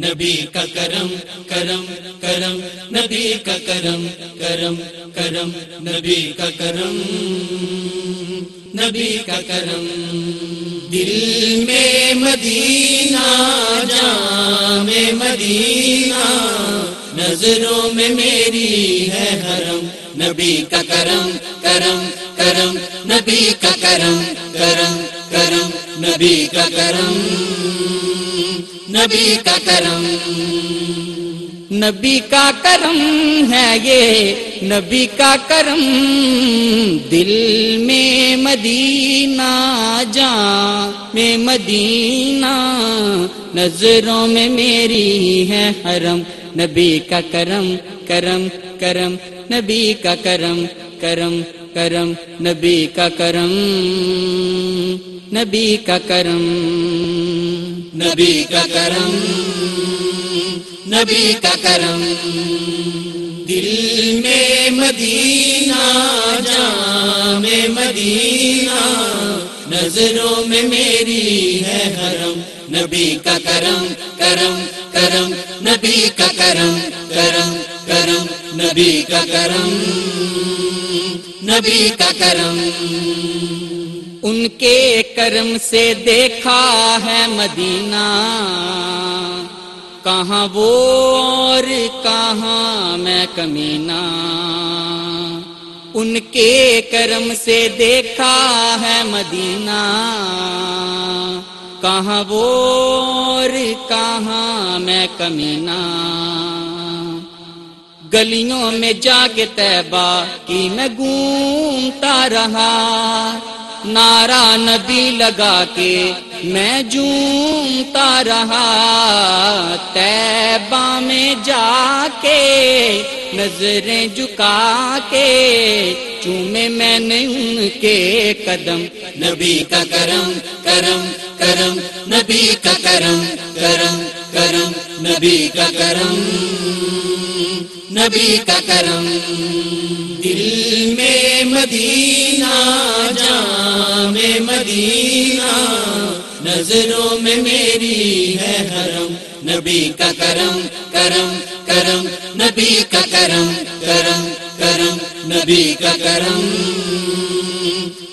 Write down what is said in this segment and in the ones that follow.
نبی کا کرم کرم کرم، نبی کا کرم کرم کرم، نبی کا کرم، نبی کا کرم۔ دل میں مدینہ جام میں مدینہ، نظروں میں میری ہے حرم۔ نبی کا کرم کرم کرم، نبی کا کرم کرم کرم، نبی کا کرم۔ نبی کا کرم۔ نبی کا کرم ہے یہ۔ نبی کا کرم دل میں مدینہ جان میں مدینہ۔ نظروں میں میری ہے حرم۔ نبی کا کرم کرم کرم۔ نبی کا کرم کرم۔ کرم، نبی کا کرم، نبی کا کرم، نبی کا کرم، نبی کا کرم۔ دل میں مدینہ جام میں مدینہ، نظروں میں میری ہے حرم۔ نبی کا کرم کرم کرم، نبی کا کرم کرم کرم، نبی کا کرم۔ نبی کا کرم۔ ان کے کرم سے دیکھا ہے مدینہ۔ کہاں وہ اور کہاں میں کمینہ۔ ان کے کرم سے دیکھا ہے مدینہ۔ کہاں وہ اور کہاں میں کمینہ۔ گلیوں میں جا کے تیبا کی میں گھومتا رہا۔ نارا نبی لگا کے میں جھومتا رہا۔ تیبا میں جا کے نظریں جھکا کے چومے میں نے ان کے قدم۔ نبی کا کرم کرم کرم۔ نبی کا کرم کرم کرم۔ نبی کا کرم۔ نبی کا کرم، دل میں مدینہ جام میں مدینہ، نظروں میں میری ہے حرم۔ نبی کا کرم کرم کرم، نبی کا کرم کرم کرم، نبی کا کرم،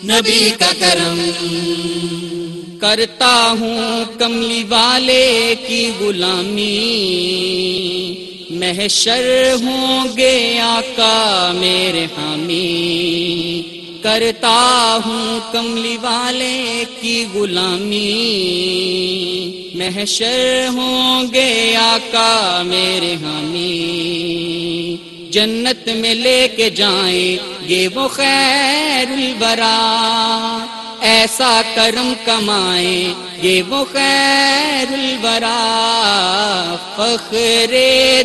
نبی کا کرم۔ کرتا ہوں کملی والے کی غلامی محشر ہوں گے آقا میرے حامی کرتا ہوں کملی والے کی غلامی۔ محشر ہوں گے آقا میرے حامی جنت میں لے کے جائیں گے وہ خیر البرا ایسا کرم کمائیں یہ وہ خیر الورا، فخر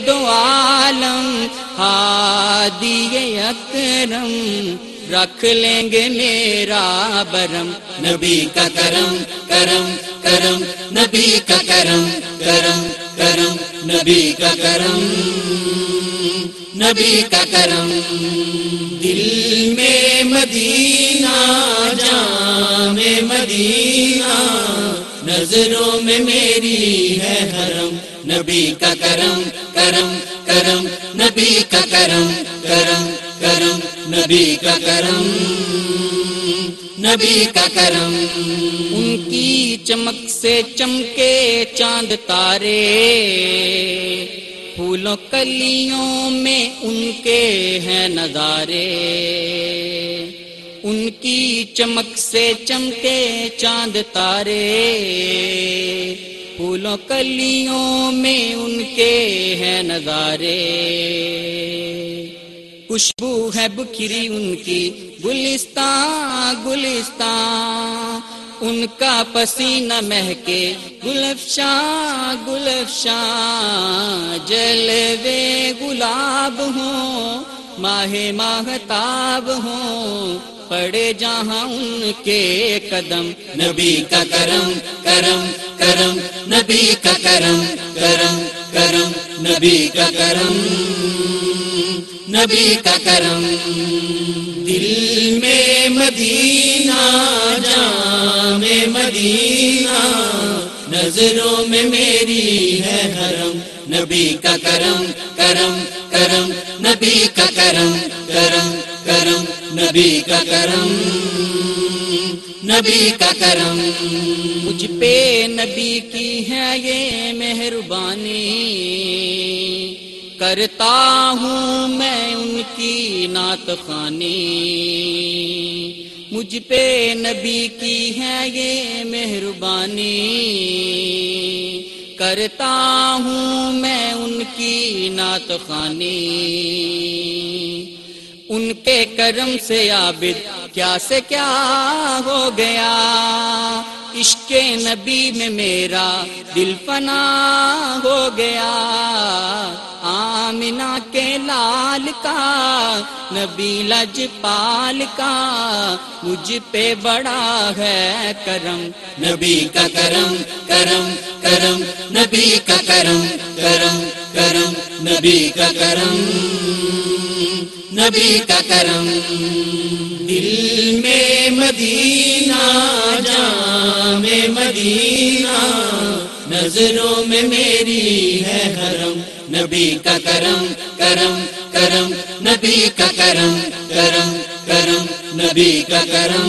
دو عالم، ہادی اکرم، رکھ لیں گے میرا برم، نبی کا کرم کرم کرم، نبی کا کرم کرم کرم، نبی کا کرم، نبی کا کرم۔ دل میں مدینہ جام میں مدینہ، نظروں میں میری ہے حرم۔ نبی کا کرم کرم کرم۔ نبی کا کرم کرم کرم۔ نبی کا کرم، نبی کا کرم۔ ان کی چمک سے چمکے چاند تارے، پھولوں کلیوں میں ان کے ہیں نظارے۔ ان کی چمک سے چمکے چاند تارے پھولوں کلیوں میں ان کے ہیں نظارے خوشبو ہے بکھری ان کی گلستان گلستان ان کا پسینہ مہکے گلفشاں گلفشاں جلوے گلاب ہوں، ماہ ماہتاب ہوں پڑے جہاں ان کے قدم۔ نبی کا کرم کرم کرم۔ نبی کا کرم کرم کرم۔ نبی کا کرم، نبی کا کرم۔ دل میں مدینہ جام مدینہ۔ نظروں میں میری ہے حرم۔ نبی کا کرم کرم کرم۔ نبی کا کرم کرم۔ کرم، نبی کا کرم، نبی کا کرم۔ مجھ پہ نبی کی ہے یہ مہربانی۔ کرتا ہوں میں ان کی نعت خانی مجھ پہ نبی کی ہے یہ مہربانی۔ کرتا ہوں میں ان کی نعت خانی ان کے کرم سے عابد کیا سے کیا ہو گیا؟ عشق نبی میں میرا دل فنا ہو گیا۔ آمنا کے لال کا، نبی لج پال کا۔ مجھ پہ بڑا ہے کرم، نبی کا کرم کرم کرم، نبی کا کرم کرم کرم، نبی کا کرم۔ نبی کا کرم دل میں مدینہ، جام مدینہ، نظروں میں میری ہے حرم۔ نبی کا کرم کرم کرم، نبی کا کرم کرم کرم، نبی کا کرم،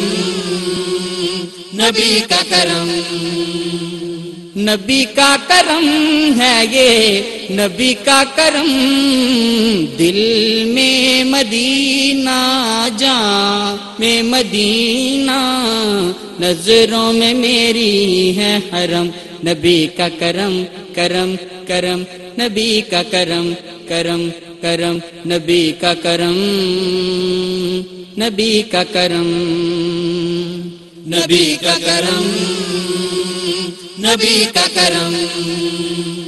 نبی کا کرم۔ نبی کا کرم ہے یہ نبی کا کرم دل میں مدینہ جان میں مدینہ نظروں میں میری ہے حرم نبی کا کرم کرم کرم نبی کا کرم کرم کرم نبی کا کرم نبی کا کرم نبی کا کرم نبی کا کرم